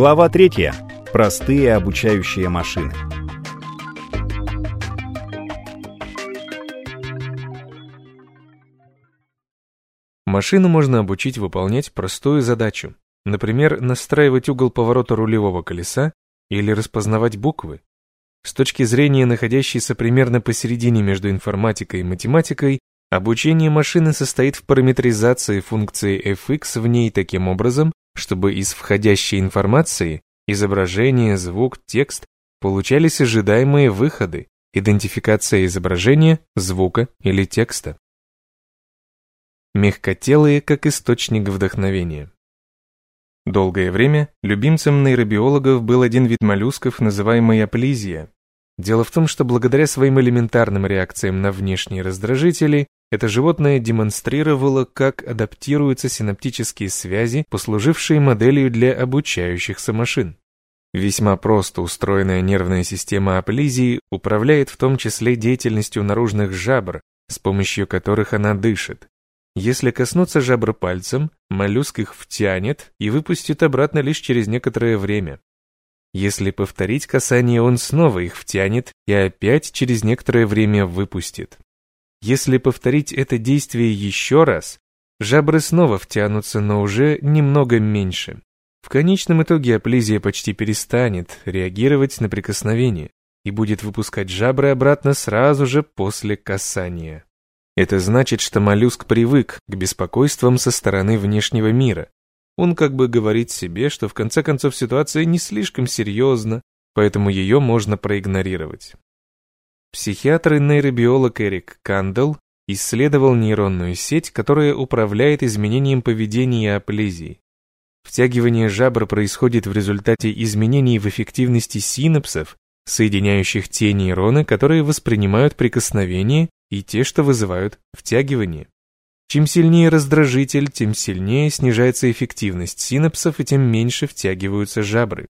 Глава 3. Простые обучающие машины. Машину можно обучить выполнять простую задачу. Например, настраивать угол поворота рулевого колеса или распознавать буквы. С точки зрения находящейся примерно посередине между информатикой и математикой, обучение машины состоит в параметризации функции fx в ней таким образом, чтобы из входящей информации изображение, звук, текст получались ожидаемые выходы, идентификация изображения, звука или текста. Мягкотелые как источник вдохновения. Долгое время любимцем нейробиологов был один вид моллюсков, называемый аплизия. Дело в том, что благодаря своим элементарным реакциям на внешние раздражители, это животное демонстрировало, как адаптируются синаптические связи, послужившие моделью для обучающихся машин. Весьма просто устроенная нервная система аплизии управляет в том числе деятельностью наружных жабр, с помощью которых она дышит. Если коснуться жабр пальцем, моллюск их втянет и выпустит обратно лишь через некоторое время. Если повторить касание, он снова их втянет и опять через некоторое время выпустит. Если повторить это действие еще раз, жабры снова втянутся, но уже немного меньше. В конечном итоге аплизия почти перестанет реагировать на прикосновение и будет выпускать жабры обратно сразу же после касания. Это значит, что моллюск привык к беспокойствам со стороны внешнего мира. Он как бы говорит себе, что в конце концов ситуация не слишком серьезна, поэтому ее можно проигнорировать. Психиатр и нейробиолог Эрик Кандел исследовал нейронную сеть, которая управляет изменением поведения аплезии. Втягивание жабр происходит в результате изменений в эффективности синапсов, соединяющих те нейроны, которые воспринимают прикосновение и те, что вызывают втягивание. Чем сильнее раздражитель, тем сильнее снижается эффективность синапсов и тем меньше втягиваются жабры.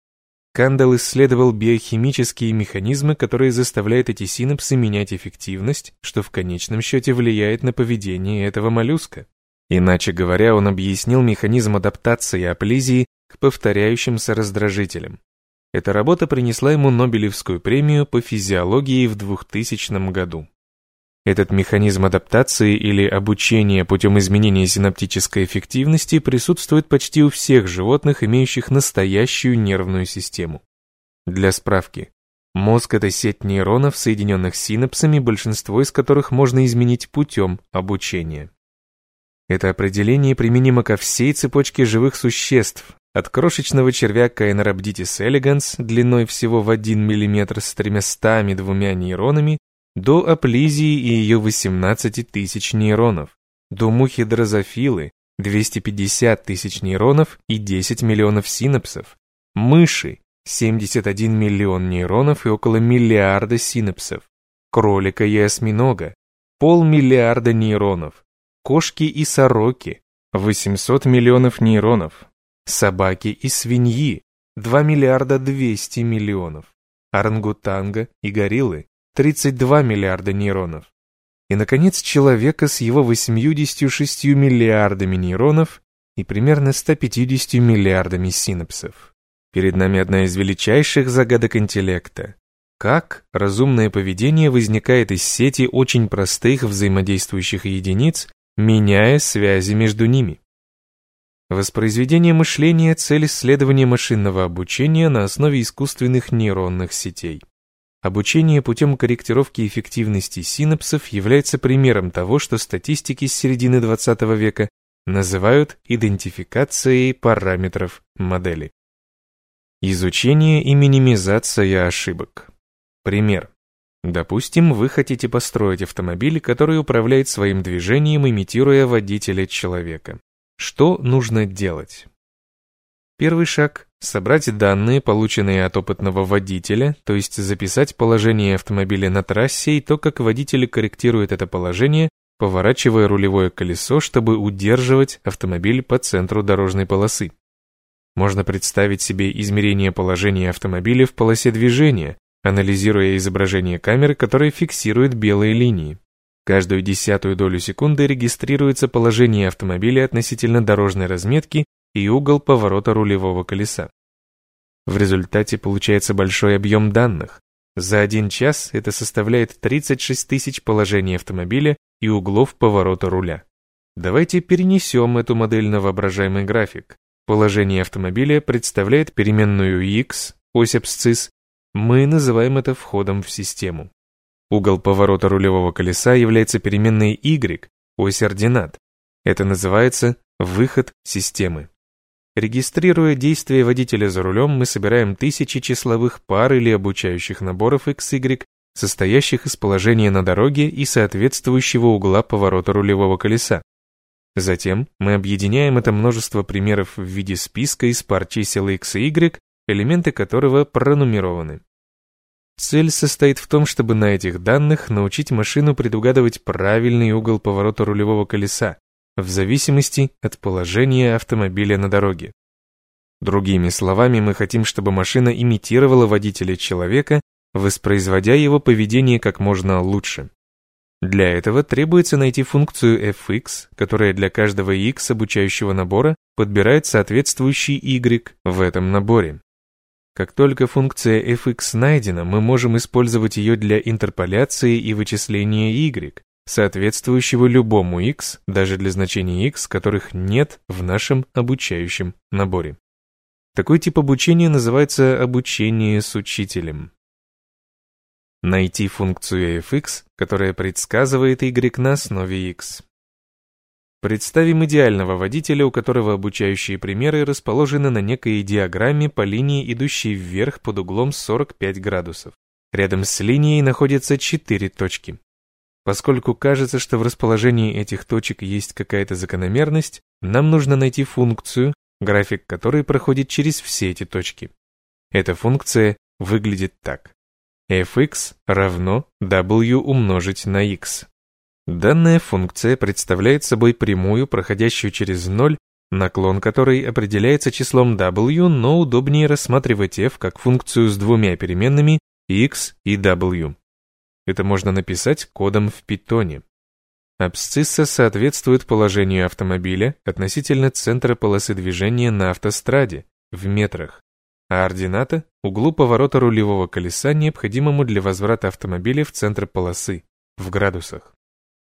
Кандал исследовал биохимические механизмы, которые заставляют эти синапсы менять эффективность, что в конечном счете влияет на поведение этого моллюска. Иначе говоря, он объяснил механизм адаптации аплизии к повторяющимся раздражителям. Эта работа принесла ему Нобелевскую премию по физиологии в 2000 году. Этот механизм адаптации или обучения путем изменения синаптической эффективности присутствует почти у всех животных, имеющих настоящую нервную систему. Для справки, мозг – это сеть нейронов, соединенных синапсами, большинство из которых можно изменить путем обучения. Это определение применимо ко всей цепочке живых существ, от крошечного червя Caenorhabditis elegans длиной всего в 1 мм с 302 нейронами до аплизии и ее 18 тысяч нейронов, до мухи дрозофилы 250 тысяч нейронов и 10 миллионов синапсов, мыши 71 миллион нейронов и около миллиарда синапсов, кролика и осьминога полмиллиарда нейронов, кошки и сороки 800 миллионов нейронов, собаки и свиньи 2 миллиарда 200 миллионов, орангутанга и гориллы 32 миллиарда нейронов. И, наконец, человека с его 86 миллиардами нейронов и примерно 150 миллиардами синапсов. Перед нами одна из величайших загадок интеллекта. Как разумное поведение возникает из сети очень простых взаимодействующих единиц, меняя связи между ними? Воспроизведение мышления – цель исследования машинного обучения на основе искусственных нейронных сетей. Обучение путем корректировки эффективности синапсов является примером того, что статистики с середины 20 века называют идентификацией параметров модели. Изучение и минимизация ошибок. Пример. Допустим, вы хотите построить автомобиль, который управляет своим движением, имитируя водителя человека. Что нужно делать? Первый шаг – собрать данные, полученные от опытного водителя, то есть записать положение автомобиля на трассе и то, как водитель корректирует это положение, поворачивая рулевое колесо, чтобы удерживать автомобиль по центру дорожной полосы. Можно представить себе измерение положения автомобиля в полосе движения, анализируя изображение камеры, которая фиксирует белые линии. Каждую десятую долю секунды регистрируется положение автомобиля относительно дорожной разметки и угол поворота рулевого колеса. В результате получается большой объем данных. За один час это составляет 36 тысяч положений автомобиля и углов поворота руля. Давайте перенесем эту модель на воображаемый график. Положение автомобиля представляет переменную x, ось абсцисс. Мы называем это входом в систему. Угол поворота рулевого колеса является переменной y, ось ординат. Это называется выход системы. Регистрируя действия водителя за рулем, мы собираем тысячи числовых пар или обучающих наборов XY, состоящих из положения на дороге и соответствующего угла поворота рулевого колеса. Затем мы объединяем это множество примеров в виде списка из пар чисел x и y, элементы которого пронумерованы. Цель состоит в том, чтобы на этих данных научить машину предугадывать правильный угол поворота рулевого колеса, в зависимости от положения автомобиля на дороге. Другими словами, мы хотим, чтобы машина имитировала водителя человека, воспроизводя его поведение как можно лучше. Для этого требуется найти функцию fx, которая для каждого x обучающего набора подбирает соответствующий y в этом наборе. Как только функция fx найдена, мы можем использовать ее для интерполяции и вычисления y, соответствующего любому x, даже для значений x, которых нет в нашем обучающем наборе. Такой тип обучения называется обучение с учителем. Найти функцию fx, которая предсказывает y на основе x. Представим идеального водителя, у которого обучающие примеры расположены на некой диаграмме по линии, идущей вверх под углом 45 градусов. Рядом с линией находятся четыре точки. Поскольку кажется, что в расположении этих точек есть какая-то закономерность, нам нужно найти функцию, график которой проходит через все эти точки. Эта функция выглядит так fx равно w умножить на x. Данная функция представляет собой прямую, проходящую через 0, наклон которой определяется числом w, но удобнее рассматривать f как функцию с двумя переменными x и w. Это можно написать кодом в питоне. Абсцисса соответствует положению автомобиля относительно центра полосы движения на автостраде в метрах а ордината – углу поворота рулевого колеса, необходимому для возврата автомобиля в центр полосы, в градусах.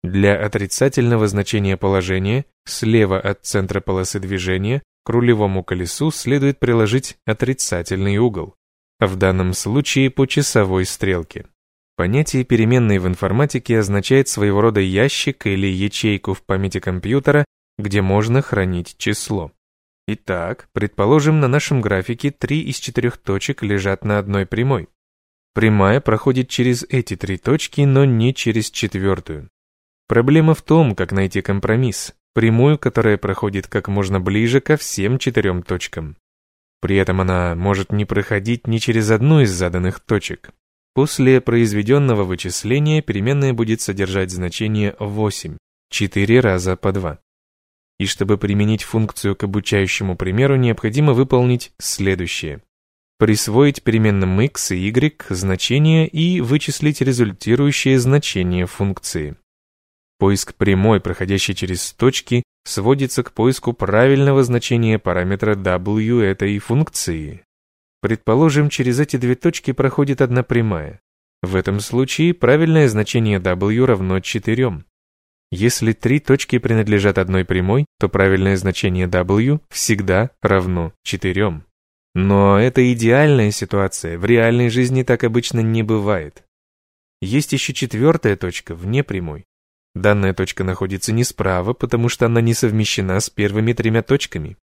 Для отрицательного значения положения слева от центра полосы движения к рулевому колесу следует приложить отрицательный угол, в данном случае по часовой стрелке. Понятие переменной в информатике означает своего рода ящик или ячейку в памяти компьютера, где можно хранить число. Итак, предположим, на нашем графике три из четырех точек лежат на одной прямой. Прямая проходит через эти три точки, но не через четвертую. Проблема в том, как найти компромисс, прямую, которая проходит как можно ближе ко всем четырем точкам. При этом она может не проходить ни через одну из заданных точек. После произведенного вычисления переменная будет содержать значение 8, 4 раза по 2. И чтобы применить функцию к обучающему примеру, необходимо выполнить следующее. Присвоить переменным x и y значения и вычислить результирующее значение функции. Поиск прямой, проходящей через точки, сводится к поиску правильного значения параметра w этой функции. Предположим, через эти две точки проходит одна прямая. В этом случае правильное значение w равно 4. Если три точки принадлежат одной прямой, то правильное значение w всегда равно 4. Но это идеальная ситуация, в реальной жизни так обычно не бывает. Есть еще четвертая точка вне прямой. Данная точка находится не справа, потому что она не совмещена с первыми тремя точками.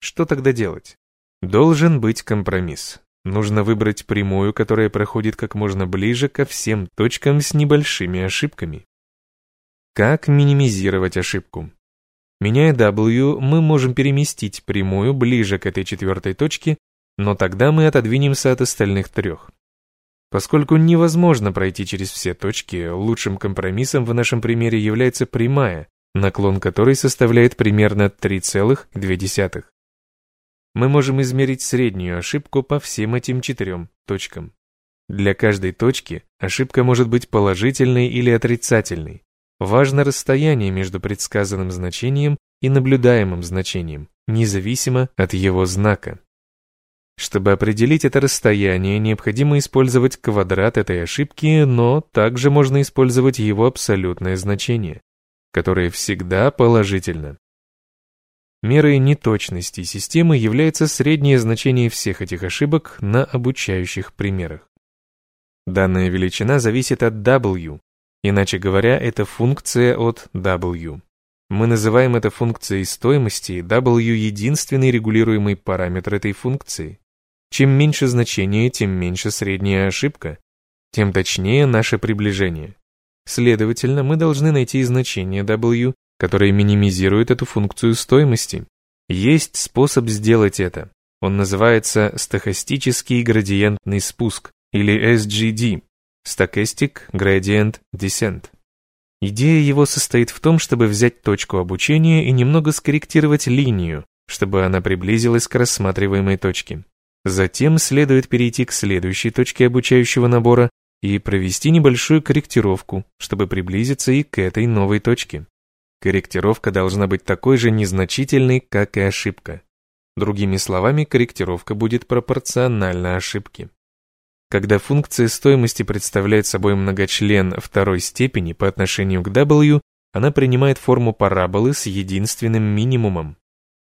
Что тогда делать? Должен быть компромисс. Нужно выбрать прямую, которая проходит как можно ближе ко всем точкам с небольшими ошибками. Как минимизировать ошибку? Меняя W, мы можем переместить прямую ближе к этой четвертой точке, но тогда мы отодвинемся от остальных трех. Поскольку невозможно пройти через все точки, лучшим компромиссом в нашем примере является прямая, наклон которой составляет примерно 3,2. Мы можем измерить среднюю ошибку по всем этим четырем точкам. Для каждой точки ошибка может быть положительной или отрицательной. Важно расстояние между предсказанным значением и наблюдаемым значением, независимо от его знака. Чтобы определить это расстояние, необходимо использовать квадрат этой ошибки, но также можно использовать его абсолютное значение, которое всегда положительно. Мерой неточности системы является среднее значение всех этих ошибок на обучающих примерах. Данная величина зависит от W, иначе говоря, это функция от W. Мы называем это функцией стоимости, W единственный регулируемый параметр этой функции. Чем меньше значение, тем меньше средняя ошибка, тем точнее наше приближение. Следовательно, мы должны найти значение W, которое минимизирует эту функцию стоимости. Есть способ сделать это. Он называется стохастический градиентный спуск, или SGD – Stochastic Gradient Descent. Идея его состоит в том, чтобы взять точку обучения и немного скорректировать линию, чтобы она приблизилась к рассматриваемой точке. Затем следует перейти к следующей точке обучающего набора и провести небольшую корректировку, чтобы приблизиться и к этой новой точке. Корректировка должна быть такой же незначительной, как и ошибка. Другими словами, корректировка будет пропорциональна ошибке. Когда функция стоимости представляет собой многочлен второй степени по отношению к w, она принимает форму параболы с единственным минимумом.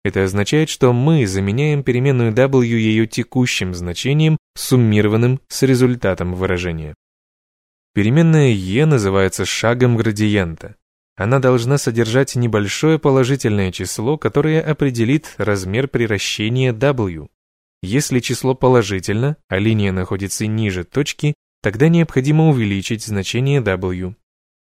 Это означает, что мы заменяем переменную w ее текущим значением, суммированным с результатом выражения. Переменная e называется шагом градиента. Она должна содержать небольшое положительное число, которое определит размер приращения w. Если число положительно, а линия находится ниже точки, тогда необходимо увеличить значение w.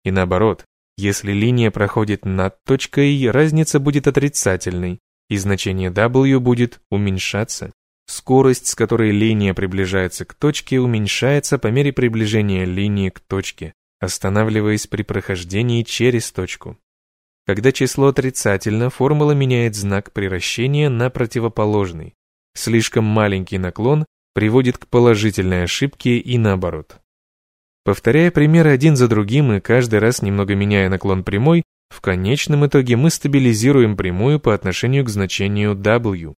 И наоборот, если линия проходит над точкой, разница будет отрицательной, и значение W будет уменьшаться. Скорость, с которой линия приближается к точке, уменьшается по мере приближения линии к точке, останавливаясь при прохождении через точку. Когда число отрицательно, формула меняет знак приращения на противоположный. Слишком маленький наклон приводит к положительной ошибке и наоборот. Повторяя примеры один за другим и каждый раз немного меняя наклон прямой, в конечном итоге мы стабилизируем прямую по отношению к значению W.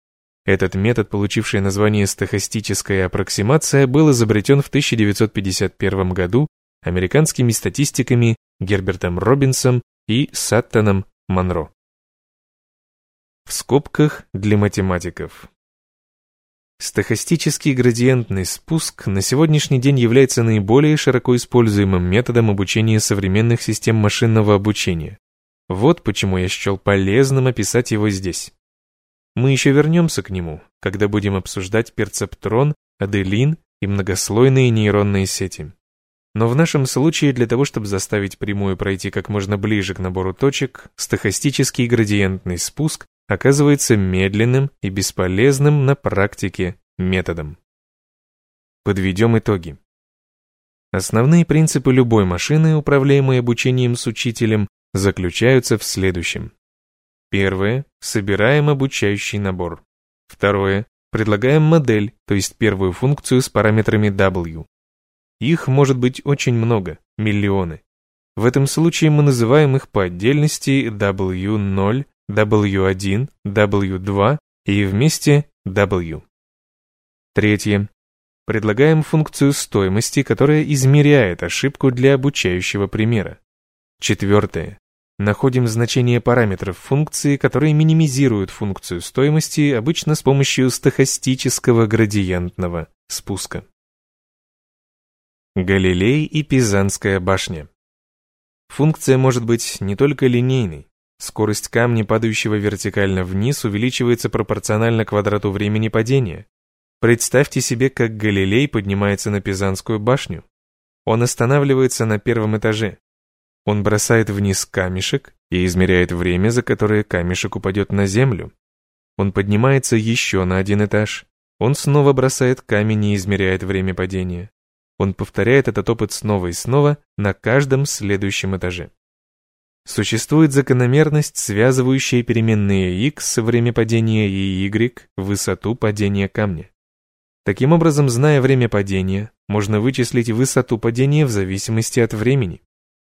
Этот метод, получивший название стохастическая аппроксимация, был изобретен в 1951 году американскими статистиками Гербертом Робинсом и Саттоном Монро. В скобках для математиков. Стохастический градиентный спуск на сегодняшний день является наиболее широко используемым методом обучения современных систем машинного обучения. Вот почему я счел полезным описать его здесь. Мы еще вернемся к нему, когда будем обсуждать перцептрон, аделин и многослойные нейронные сети. Но в нашем случае для того, чтобы заставить прямую пройти как можно ближе к набору точек, стохастический градиентный спуск оказывается медленным и бесполезным на практике методом. Подведем итоги. Основные принципы любой машины, управляемой обучением с учителем, заключаются в следующем. Первое. Собираем обучающий набор. Второе. Предлагаем модель, то есть первую функцию с параметрами W. Их может быть очень много, миллионы. В этом случае мы называем их по отдельности W0, W1, W2 и вместе W. Третье. Предлагаем функцию стоимости, которая измеряет ошибку для обучающего примера. Четвертое. Находим значение параметров функции, которые минимизируют функцию стоимости, обычно с помощью стохастического градиентного спуска. Галилей и Пизанская башня. Функция может быть не только линейной. Скорость камня, падающего вертикально вниз, увеличивается пропорционально квадрату времени падения. Представьте себе, как Галилей поднимается на Пизанскую башню. Он останавливается на первом этаже, он бросает вниз камешек и измеряет время, за которое камешек упадет на землю. Он поднимается еще на один этаж. Он снова бросает камень и измеряет время падения. Он повторяет этот опыт снова и снова на каждом следующем этаже. Существует закономерность, связывающая переменные x время падения и y высоту падения камня. Таким образом, зная время падения, можно вычислить высоту падения в зависимости от времени.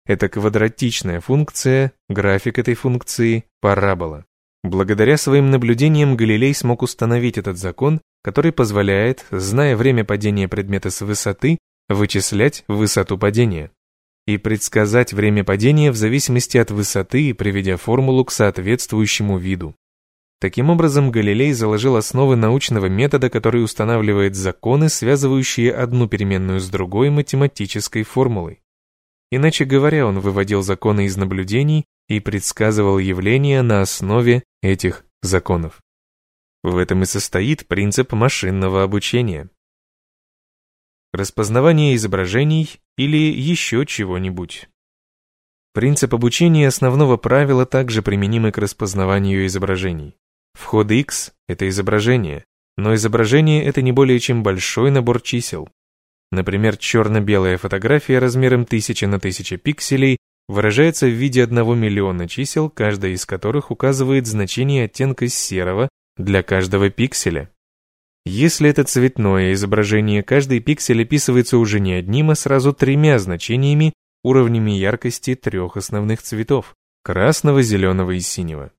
Это квадратичная функция, график этой функции – парабола. Благодаря своим наблюдениям Галилей смог установить этот закон, который позволяет, зная время падения предмета с высоты, вычислять высоту падения и предсказать время падения в зависимости от высоты, приведя формулу к соответствующему виду. Таким образом, Галилей заложил основы научного метода, который устанавливает законы, связывающие одну переменную с другой математической формулой. Иначе говоря, он выводил законы из наблюдений и предсказывал явления на основе этих законов. В этом и состоит принцип машинного обучения распознавание изображений или еще чего-нибудь. Принцип обучения основного правила также применимы к распознаванию изображений. Вход X — это изображение, но изображение — это не более чем большой набор чисел. Например, черно-белая фотография размером 1000 на 1000 пикселей выражается в виде 1 миллиона чисел, каждая из которых указывает значение оттенка серого для каждого пикселя. Если это цветное изображение, каждый пиксель описывается уже не одним, а сразу тремя значениями, уровнями яркости трех основных цветов – красного, зеленого и синего.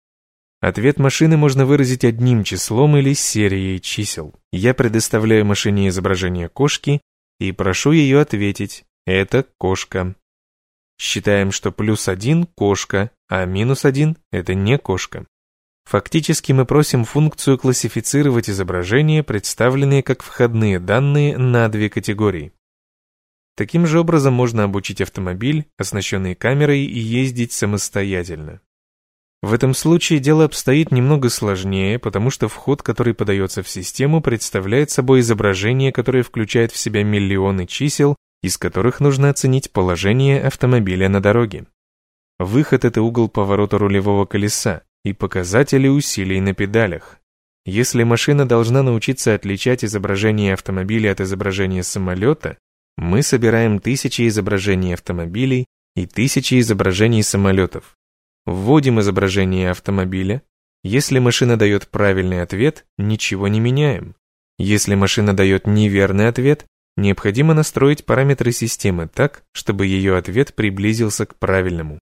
Ответ машины можно выразить одним числом или серией чисел. Я предоставляю машине изображение кошки и прошу ее ответить «это кошка». Считаем, что плюс один – кошка, а минус один – это не кошка. Фактически мы просим функцию классифицировать изображения, представленные как входные данные на две категории. Таким же образом можно обучить автомобиль, оснащенный камерой, и ездить самостоятельно. В этом случае дело обстоит немного сложнее, потому что вход, который подается в систему, представляет собой изображение, которое включает в себя миллионы чисел, из которых нужно оценить положение автомобиля на дороге. Выход – это угол поворота рулевого колеса, и показатели усилий на педалях. Если машина должна научиться отличать изображение автомобиля от изображения самолета, мы собираем тысячи изображений автомобилей и тысячи изображений самолетов. Вводим изображение автомобиля. Если машина дает правильный ответ, ничего не меняем. Если машина дает неверный ответ, необходимо настроить параметры системы так, чтобы ее ответ приблизился к правильному.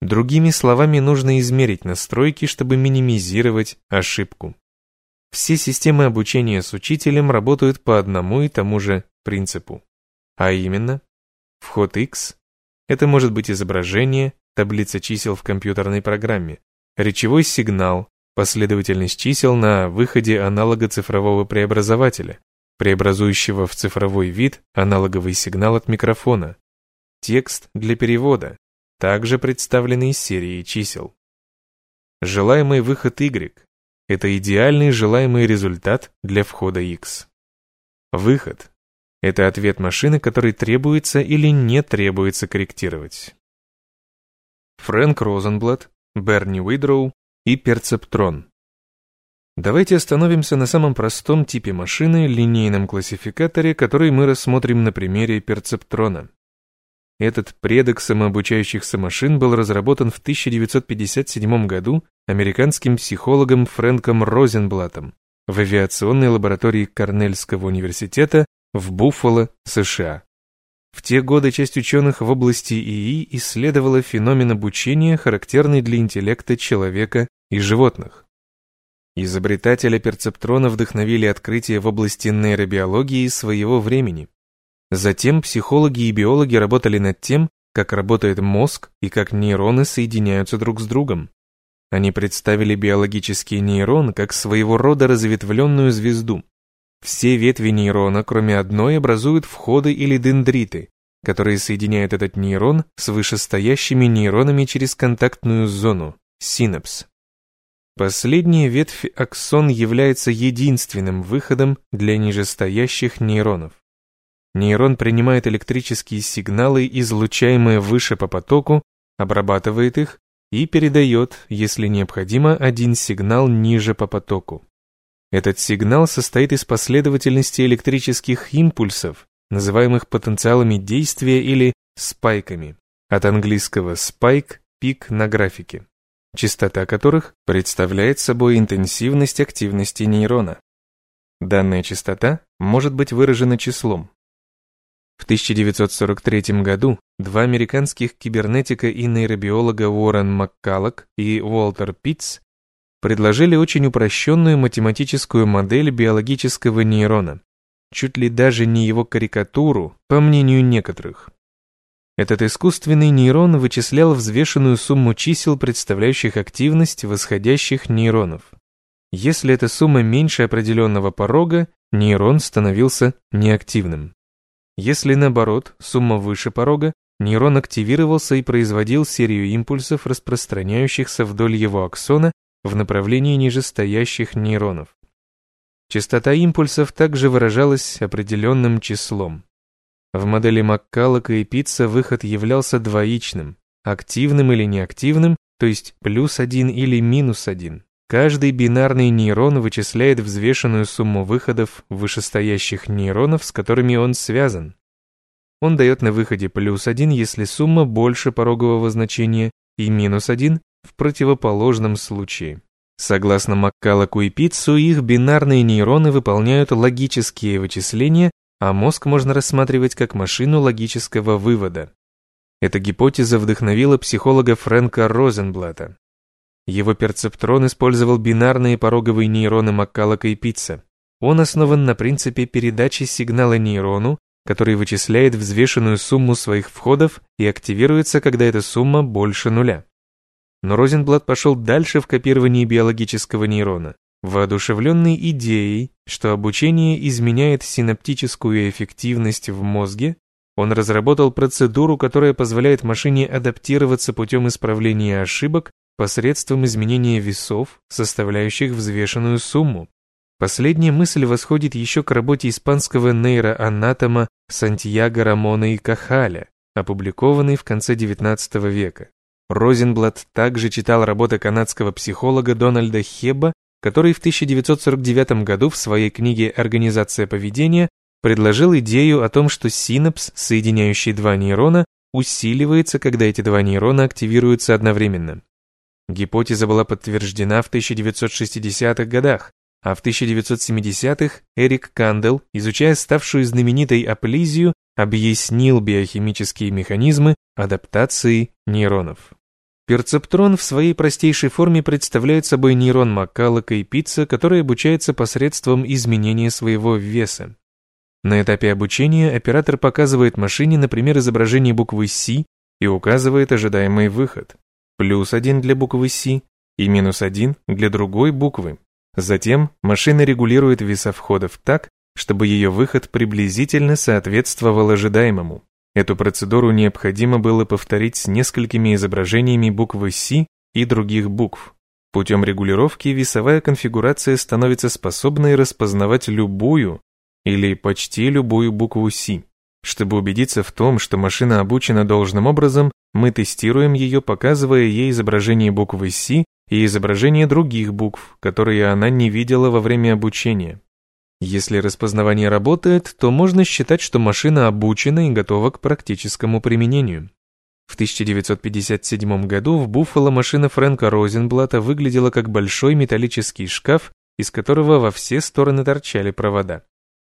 Другими словами, нужно измерить настройки, чтобы минимизировать ошибку. Все системы обучения с учителем работают по одному и тому же принципу. А именно, вход X – это может быть изображение, таблица чисел в компьютерной программе, речевой сигнал, последовательность чисел на выходе аналога цифрового преобразователя, преобразующего в цифровой вид аналоговый сигнал от микрофона, текст для перевода, также представлены серией чисел. Желаемый выход y – это идеальный желаемый результат для входа x. Выход – это ответ машины, который требуется или не требуется корректировать. Фрэнк Розенблат, Берни Уидроу и Перцептрон. Давайте остановимся на самом простом типе машины, линейном классификаторе, который мы рассмотрим на примере перцептрона. Этот предок самообучающихся машин был разработан в 1957 году американским психологом Фрэнком Розенблатом в авиационной лаборатории Корнельского университета в Буффало, США. В те годы часть ученых в области ИИ исследовала феномен обучения, характерный для интеллекта человека и животных. Изобретателя перцептрона вдохновили открытия в области нейробиологии своего времени. Затем психологи и биологи работали над тем, как работает мозг и как нейроны соединяются друг с другом. Они представили биологический нейрон как своего рода разветвленную звезду. Все ветви нейрона, кроме одной, образуют входы или дендриты, которые соединяют этот нейрон с вышестоящими нейронами через контактную зону – синапс. Последняя ветвь аксон является единственным выходом для нижестоящих нейронов. Нейрон принимает электрические сигналы, излучаемые выше по потоку, обрабатывает их и передает, если необходимо, один сигнал ниже по потоку. Этот сигнал состоит из последовательности электрических импульсов, называемых потенциалами действия или спайками, от английского spike – пик на графике, частота которых представляет собой интенсивность активности нейрона. Данная частота может быть выражена числом. В 1943 году два американских кибернетика и нейробиолога Уоррен Маккаллок и Уолтер Питц предложили очень упрощенную математическую модель биологического нейрона, чуть ли даже не его карикатуру, по мнению некоторых. Этот искусственный нейрон вычислял взвешенную сумму чисел, представляющих активность восходящих нейронов. Если эта сумма меньше определенного порога, нейрон становился неактивным. Если наоборот, сумма выше порога, нейрон активировался и производил серию импульсов, распространяющихся вдоль его аксона в направлении нижестоящих нейронов. Частота импульсов также выражалась определенным числом. В модели Маккаллока и Питца выход являлся двоичным, активным или неактивным, то есть плюс один или минус один. Каждый бинарный нейрон вычисляет взвешенную сумму выходов вышестоящих нейронов, с которыми он связан. Он дает на выходе плюс один, если сумма больше порогового значения, и минус один в противоположном случае. Согласно Маккалоку и Питцу, их бинарные нейроны выполняют логические вычисления, а мозг можно рассматривать как машину логического вывода. Эта гипотеза вдохновила психолога Фрэнка Розенблата. Его перцептрон использовал бинарные пороговые нейроны Маккалока и Питца. Он основан на принципе передачи сигнала нейрону, который вычисляет взвешенную сумму своих входов и активируется, когда эта сумма больше нуля. Но Розенблат пошел дальше в копировании биологического нейрона. Воодушевленный идеей, что обучение изменяет синаптическую эффективность в мозге, он разработал процедуру, которая позволяет машине адаптироваться путем исправления ошибок посредством изменения весов, составляющих взвешенную сумму. Последняя мысль восходит еще к работе испанского нейроанатома Сантьяго Рамона и Кахаля, опубликованной в конце XIX века. Розенблат также читал работы канадского психолога Дональда Хеба, который в 1949 году в своей книге «Организация поведения» предложил идею о том, что синапс, соединяющий два нейрона, усиливается, когда эти два нейрона активируются одновременно. Гипотеза была подтверждена в 1960-х годах, а в 1970-х Эрик Кандел, изучая ставшую знаменитой аплизию, объяснил биохимические механизмы адаптации нейронов. Перцептрон в своей простейшей форме представляет собой нейрон Маккаллока и Питца, который обучается посредством изменения своего веса. На этапе обучения оператор показывает машине, например, изображение буквы «С» и указывает ожидаемый выход. Плюс один для буквы «С» и минус один для другой буквы. Затем машина регулирует веса входов так, чтобы ее выход приблизительно соответствовал ожидаемому. Эту процедуру необходимо было повторить с несколькими изображениями буквы «С» и других букв. Путем регулировки весовая конфигурация становится способной распознавать любую или почти любую букву «С». Чтобы убедиться в том, что машина обучена должным образом, мы тестируем ее, показывая ей изображение буквы «С» и изображение других букв, которые она не видела во время обучения. Если распознавание работает, то можно считать, что машина обучена и готова к практическому применению. В 1957 году в Буффало машина Фрэнка Розенблата выглядела как большой металлический шкаф, из которого во все стороны торчали провода.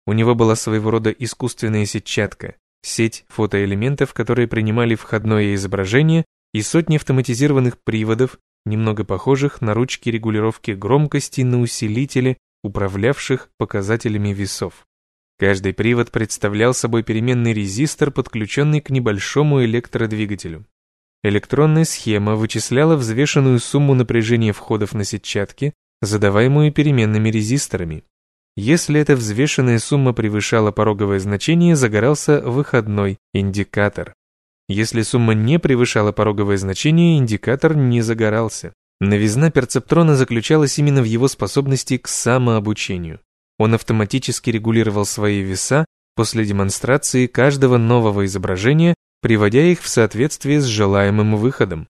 У него была своего рода искусственная сетчатка, сеть фотоэлементов, которые принимали входное изображение, и сотни автоматизированных приводов, немного похожих на ручки регулировки громкости на усилителе управлявших показателями весов. Каждый привод представлял собой переменный резистор, подключенный к небольшому электродвигателю. Электронная схема вычисляла взвешенную сумму напряжения входов на сетчатке, задаваемую переменными резисторами. Если эта взвешенная сумма превышала пороговое значение, загорался выходной индикатор. Если сумма не превышала пороговое значение, индикатор не загорался. Новизна перцептрона заключалась именно в его способности к самообучению. Он автоматически регулировал свои веса после демонстрации каждого нового изображения, приводя их в соответствие с желаемым выходом.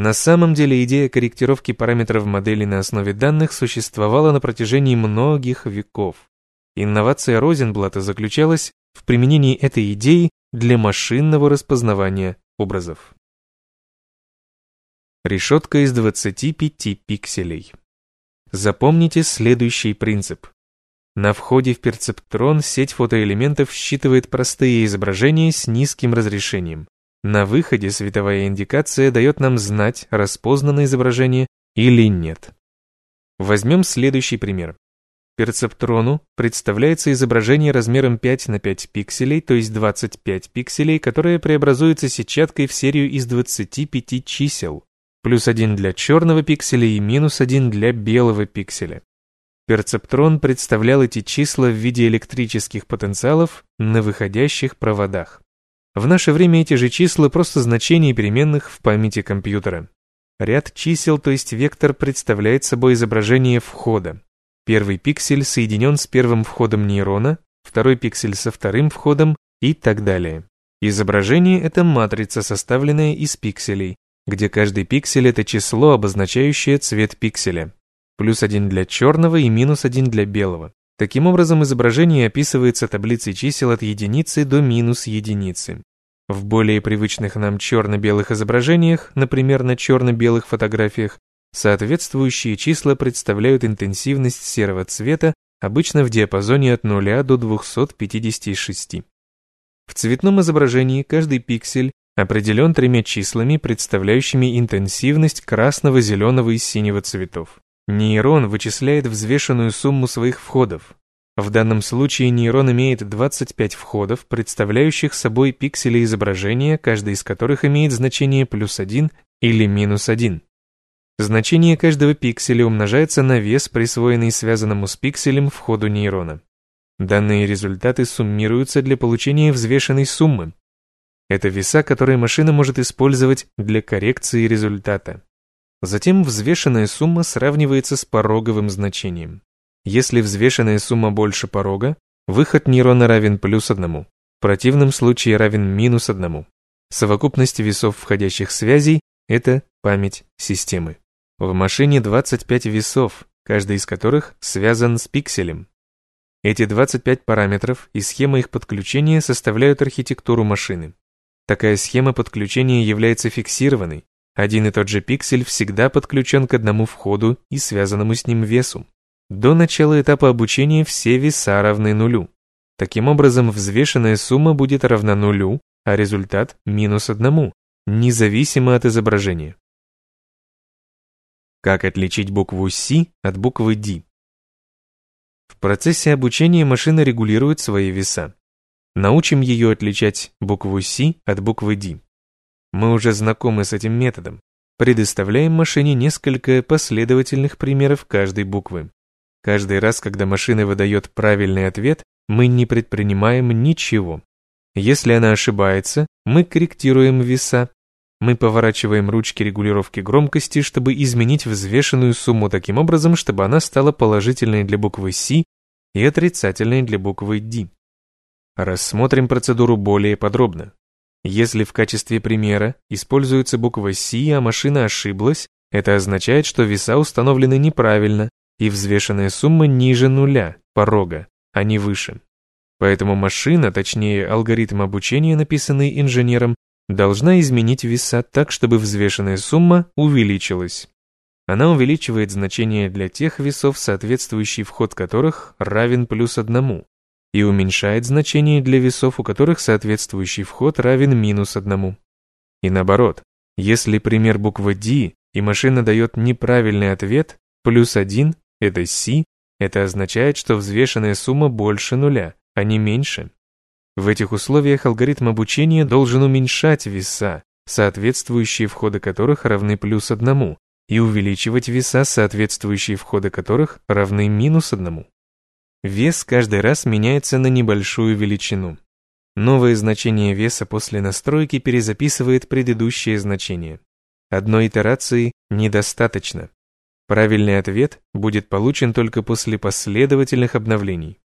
На самом деле идея корректировки параметров модели на основе данных существовала на протяжении многих веков. Инновация Розенблата заключалась в применении этой идеи для машинного распознавания образов. Решетка из 25 пикселей. Запомните следующий принцип. На входе в перцептрон сеть фотоэлементов считывает простые изображения с низким разрешением. На выходе световая индикация дает нам знать, распознано изображение или нет. Возьмем следующий пример. Перцептрону представляется изображение размером 5 на 5 пикселей, то есть 25 пикселей, которое преобразуется сетчаткой в серию из 25 чисел, плюс 1 для черного пикселя и минус 1 для белого пикселя. Перцептрон представлял эти числа в виде электрических потенциалов на выходящих проводах. В наше время эти же числа просто значения переменных в памяти компьютера. Ряд чисел, то есть вектор, представляет собой изображение входа. Первый пиксель соединен с первым входом нейрона, второй пиксель со вторым входом и так далее. Изображение – это матрица, составленная из пикселей, где каждый пиксель – это число, обозначающее цвет пикселя. Плюс один для черного и минус один для белого. Таким образом, изображение описывается таблицей чисел от единицы до минус единицы. В более привычных нам черно-белых изображениях, например, на черно-белых фотографиях, соответствующие числа представляют интенсивность серого цвета обычно в диапазоне от 0 до 256. В цветном изображении каждый пиксель определен тремя числами, представляющими интенсивность красного, зеленого и синего цветов. Нейрон вычисляет взвешенную сумму своих входов, в данном случае нейрон имеет 25 входов, представляющих собой пиксели изображения, каждый из которых имеет значение плюс 1 или минус 1. Значение каждого пикселя умножается на вес, присвоенный связанному с пикселем входу нейрона. Данные результаты суммируются для получения взвешенной суммы. Это веса, которые машина может использовать для коррекции результата. Затем взвешенная сумма сравнивается с пороговым значением. Если взвешенная сумма больше порога, выход нейрона равен плюс одному. В противном случае равен минус одному. Совокупность весов входящих связей – это память системы. В машине 25 весов, каждый из которых связан с пикселем. Эти 25 параметров и схема их подключения составляют архитектуру машины. Такая схема подключения является фиксированной. Один и тот же пиксель всегда подключен к одному входу и связанному с ним весу. До начала этапа обучения все веса равны нулю. Таким образом, взвешенная сумма будет равна нулю, а результат – минус одному, независимо от изображения. Как отличить букву C от буквы D? В процессе обучения машина регулирует свои веса. Научим ее отличать букву C от буквы D. Мы уже знакомы с этим методом. Предоставляем машине несколько последовательных примеров каждой буквы. Каждый раз, когда машина выдает правильный ответ, мы не предпринимаем ничего. Если она ошибается, мы корректируем веса. Мы поворачиваем ручки регулировки громкости, чтобы изменить взвешенную сумму таким образом, чтобы она стала положительной для буквы C и отрицательной для буквы D. Рассмотрим процедуру более подробно. Если в качестве примера используется буква C, а машина ошиблась, это означает, что веса установлены неправильно, и взвешенная сумма ниже нуля, порога, а не выше. Поэтому машина, точнее алгоритм обучения, написанный инженером, должна изменить веса так, чтобы взвешенная сумма увеличилась. Она увеличивает значение для тех весов, соответствующий вход которых равен плюс одному, и уменьшает значение для весов, у которых соответствующий вход равен минус одному. И наоборот, если пример буква D и машина дает неправильный ответ, плюс 1 это C, это означает, что взвешенная сумма больше нуля, а не меньше. В этих условиях алгоритм обучения должен уменьшать веса, соответствующие входы которых равны плюс одному, и увеличивать веса, соответствующие входы которых равны минус одному. Вес каждый раз меняется на небольшую величину. Новое значение веса после настройки перезаписывает предыдущее значение. Одной итерации недостаточно. Правильный ответ будет получен только после последовательных обновлений.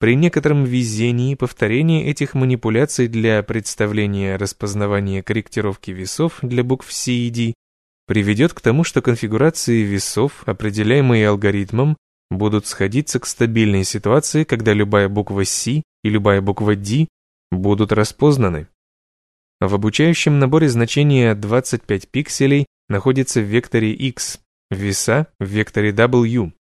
При некотором везении повторение этих манипуляций для представления распознавания корректировки весов для букв C и приведет к тому, что конфигурации весов, определяемые алгоритмом, будут сходиться к стабильной ситуации, когда любая буква C и любая буква D будут распознаны. В обучающем наборе значения 25 пикселей находится в векторе X, веса в векторе W.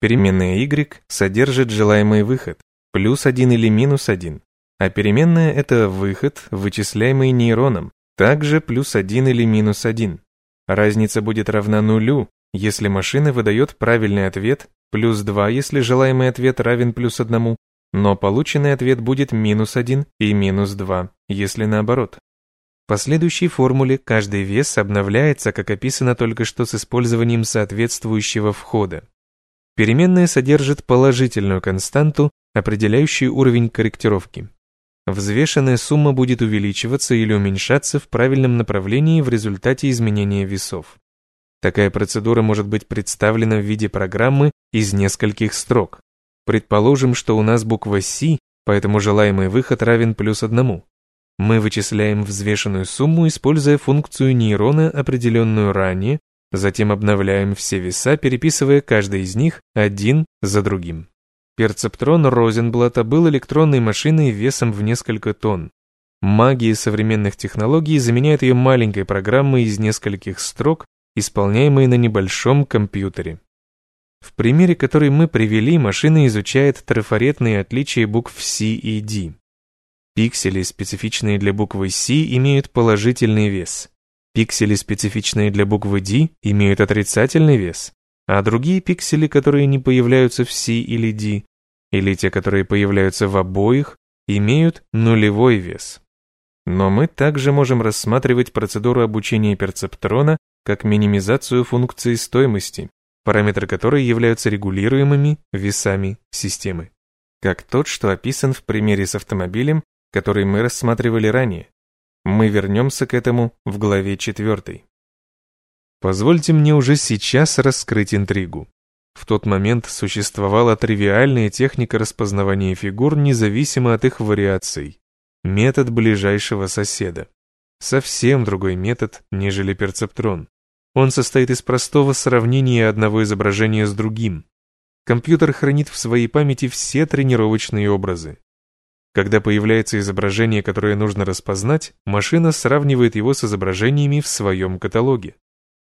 Переменная y содержит желаемый выход, плюс 1 или минус 1, а переменная – это выход, вычисляемый нейроном, также плюс 1 или минус 1. Разница будет равна нулю, если машина выдает правильный ответ, плюс 2, если желаемый ответ равен плюс 1, но полученный ответ будет минус 1 и минус 2, если наоборот. По следующей формуле каждый вес обновляется, как описано только что с использованием соответствующего входа. Переменная содержит положительную константу, определяющую уровень корректировки. Взвешенная сумма будет увеличиваться или уменьшаться в правильном направлении в результате изменения весов. Такая процедура может быть представлена в виде программы из нескольких строк. Предположим, что у нас буква «С», поэтому желаемый выход равен плюс одному. Мы вычисляем взвешенную сумму, используя функцию нейрона, определенную ранее, затем обновляем все веса, переписывая каждый из них один за другим. Перцептрон Розенблата был электронной машиной весом в несколько тонн. Магия современных технологий заменяет ее маленькой программой из нескольких строк, исполняемой на небольшом компьютере. В примере, который мы привели, машина изучает трафаретные отличия букв C и D. Пиксели, специфичные для буквы C, имеют положительный вес. Пиксели, специфичные для буквы D, имеют отрицательный вес, а другие пиксели, которые не появляются в C или D, или те, которые появляются в обоих, имеют нулевой вес. Но мы также можем рассматривать процедуру обучения перцептрона как минимизацию функции стоимости, параметры которой являются регулируемыми весами системы. Как тот, что описан в примере с автомобилем, который мы рассматривали ранее. Мы вернемся к этому в главе 4. Позвольте мне уже сейчас раскрыть интригу. В тот момент существовала тривиальная техника распознавания фигур независимо от их вариаций. Метод ближайшего соседа. Совсем другой метод, нежели перцептрон. Он состоит из простого сравнения одного изображения с другим. Компьютер хранит в своей памяти все тренировочные образы. Когда появляется изображение, которое нужно распознать, машина сравнивает его с изображениями в своем каталоге.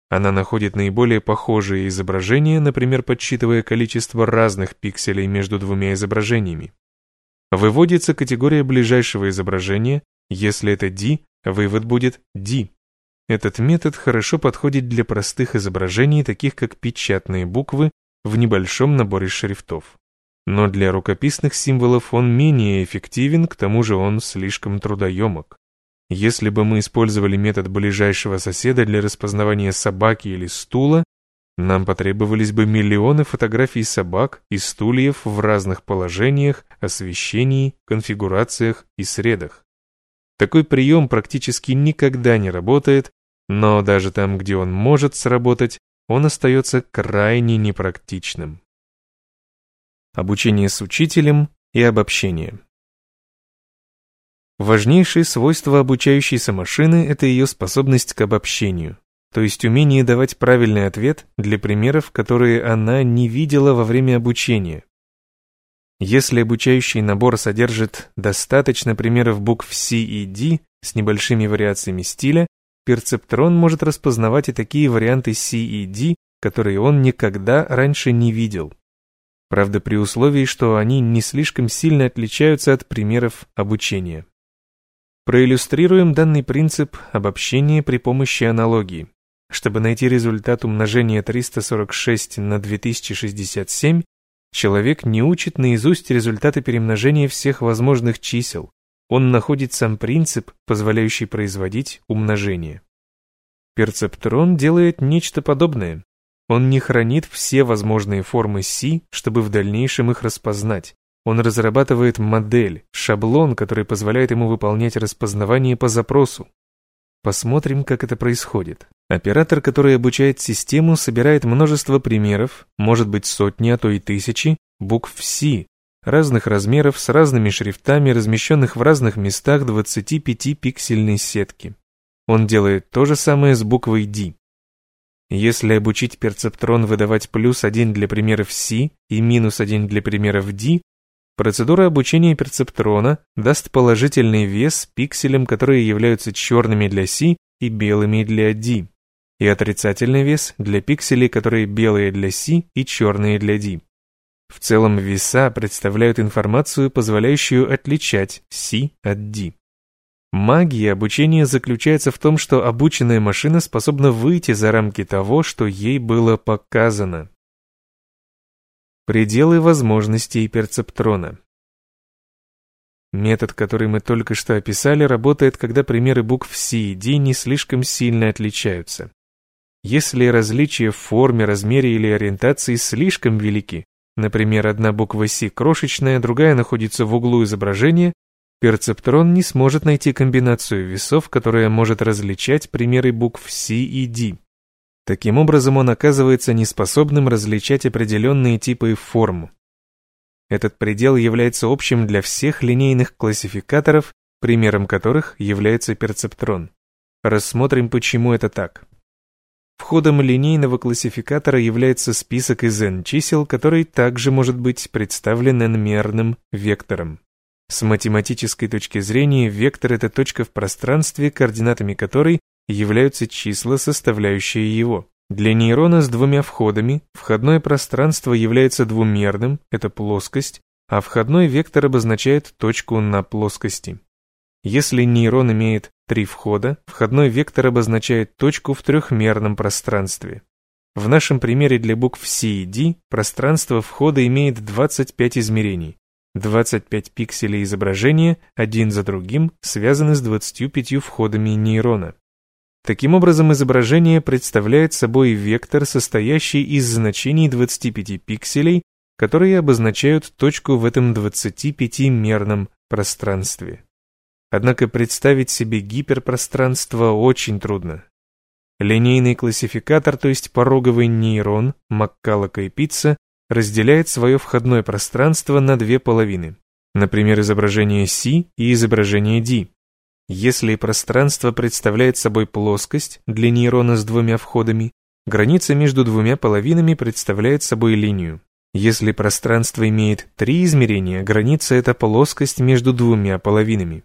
Она находит наиболее похожие изображения, например, подсчитывая количество разных пикселей между двумя изображениями. Выводится категория ближайшего изображения, если это D, вывод будет D. Этот метод хорошо подходит для простых изображений, таких как печатные буквы в небольшом наборе шрифтов. Но для рукописных символов он менее эффективен, к тому же он слишком трудоемок. Если бы мы использовали метод ближайшего соседа для распознавания собаки или стула, нам потребовались бы миллионы фотографий собак и стульев в разных положениях, освещении, конфигурациях и средах. Такой прием практически никогда не работает, но даже там, где он может сработать, он остается крайне непрактичным. Обучение с учителем и обобщение. Важнейшее свойство обучающейся машины – это ее способность к обобщению, то есть умение давать правильный ответ для примеров, которые она не видела во время обучения. Если обучающий набор содержит достаточно примеров букв C и D с небольшими вариациями стиля, перцептрон может распознавать и такие варианты C и D, которые он никогда раньше не видел. Правда, при условии, что они не слишком сильно отличаются от примеров обучения. Проиллюстрируем данный принцип обобщения при помощи аналогии. Чтобы найти результат умножения 346 на 2067, человек не учит наизусть результаты перемножения всех возможных чисел. Он находит сам принцип, позволяющий производить умножение. Перцептрон делает нечто подобное. Он не хранит все возможные формы Си, чтобы в дальнейшем их распознать, он разрабатывает модель, шаблон, который позволяет ему выполнять распознавание по запросу. Посмотрим, как это происходит. Оператор, который обучает систему, собирает множество примеров, может быть сотни, а то и тысячи, букв C, разных размеров с разными шрифтами, размещенных в разных местах 25-пиксельной сетки. Он делает то же самое с буквой D. Если обучить перцептрон выдавать плюс 1 для примеров C и минус 1 для примеров D, Процедура обучения перцептрона даст положительный вес пикселям, которые являются черными для C и белыми для D, и отрицательный вес для пикселей, которые белые для C и черные для D. В целом веса представляют информацию, позволяющую отличать C от D. Магия обучения заключается в том, что обученная машина способна выйти за рамки того, что ей было показано. Пределы возможностей перцептрона. Метод, который мы только что описали, работает, когда примеры букв C и D не слишком сильно отличаются. Если различия в форме, размере или ориентации слишком велики, например, одна буква C крошечная, другая находится в углу изображения, перцептрон не сможет найти комбинацию весов, которая может различать примеры букв C и D. Таким образом, он оказывается неспособным различать определенные типы форм. Этот предел является общим для всех линейных классификаторов, примером которых является перцептрон. Рассмотрим, почему это так. Входом линейного классификатора является список из n чисел, который также может быть представлен n-мерным вектором. С математической точки зрения вектор — это точка в пространстве, координатами которой являются числа, составляющие его. Для нейрона с двумя входами входное пространство является двумерным, это плоскость, а входной вектор обозначает точку на плоскости. Если нейрон имеет три входа, входной вектор обозначает точку в трехмерном пространстве. В нашем примере для букв C и D пространство входа имеет 25 измерений. 25 пикселей изображения один за другим связаны с 25 входами нейрона. Таким образом, изображение представляет собой вектор, состоящий из значений 25 пикселей, которые обозначают точку в этом 25-мерном пространстве. Однако представить себе гиперпространство очень трудно. Линейный классификатор, то есть пороговый нейрон, Маккалока и Пицца, разделяет свое входное пространство на две половины. Например, изображение C и изображение D. Если пространство представляет собой плоскость для нейрона с двумя входами, граница между двумя половинами представляет собой линию. Если пространство имеет три измерения, граница – это плоскость между двумя половинами.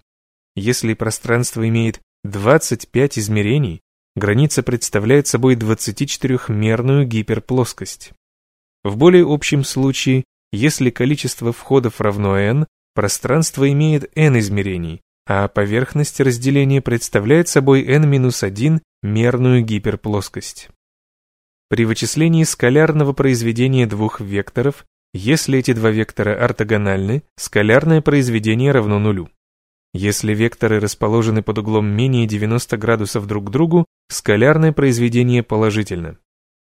Если пространство имеет 25 измерений, граница представляет собой 24-мерную гиперплоскость. В более общем случае, если количество входов равно n, пространство имеет n измерений, а поверхность разделения представляет собой n-1 мерную гиперплоскость. При вычислении скалярного произведения двух векторов, если эти два вектора ортогональны, скалярное произведение равно нулю. Если векторы расположены под углом менее 90 градусов друг к другу, скалярное произведение положительно.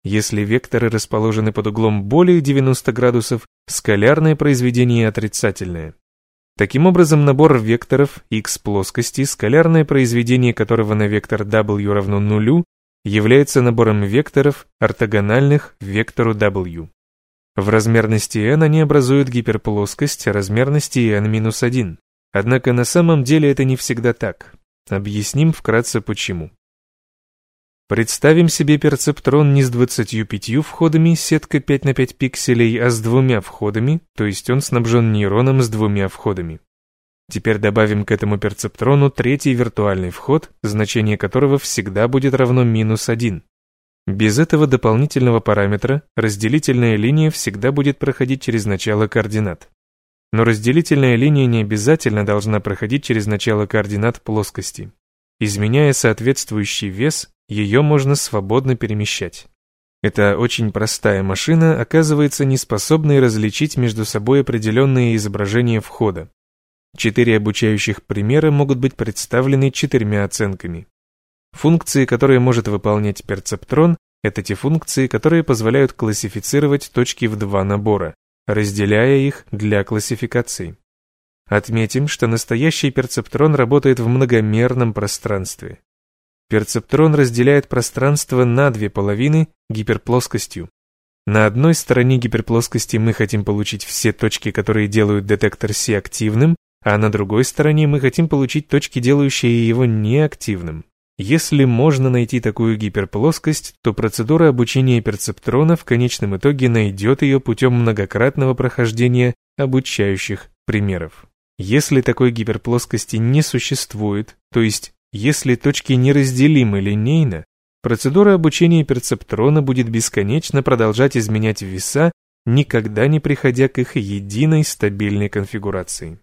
Если векторы расположены под углом более 90 градусов, скалярное произведение отрицательное. Таким образом, набор векторов x плоскости, скалярное произведение которого на вектор w равно нулю, является набором векторов, ортогональных вектору w. В размерности n они образуют гиперплоскость размерности n-1. Однако на самом деле это не всегда так. Объясним вкратце почему. Представим себе перцептрон не с 25 входами, сетка 5 на 5 пикселей, а с двумя входами, то есть он снабжен нейроном с двумя входами. Теперь добавим к этому перцептрону третий виртуальный вход, значение которого всегда будет равно минус 1. Без этого дополнительного параметра разделительная линия всегда будет проходить через начало координат. Но разделительная линия не обязательно должна проходить через начало координат плоскости. Изменяя соответствующий вес, ее можно свободно перемещать. Эта очень простая машина оказывается неспособной различить между собой определенные изображения входа. Четыре обучающих примера могут быть представлены четырьмя оценками. Функции, которые может выполнять перцептрон, это те функции, которые позволяют классифицировать точки в два набора, разделяя их для классификации. Отметим, что настоящий перцептрон работает в многомерном пространстве. Перцептрон разделяет пространство на две половины гиперплоскостью. На одной стороне гиперплоскости мы хотим получить все точки, которые делают детектор Си активным, а на другой стороне мы хотим получить точки, делающие его неактивным. Если можно найти такую гиперплоскость, то процедура обучения перцептрона в конечном итоге найдет ее путем многократного прохождения обучающих примеров. Если такой гиперплоскости не существует, то есть если точки неразделимы линейно, процедура обучения перцептрона будет бесконечно продолжать изменять веса никогда не приходя к их единой стабильной конфигурации.